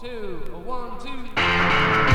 two, one, two.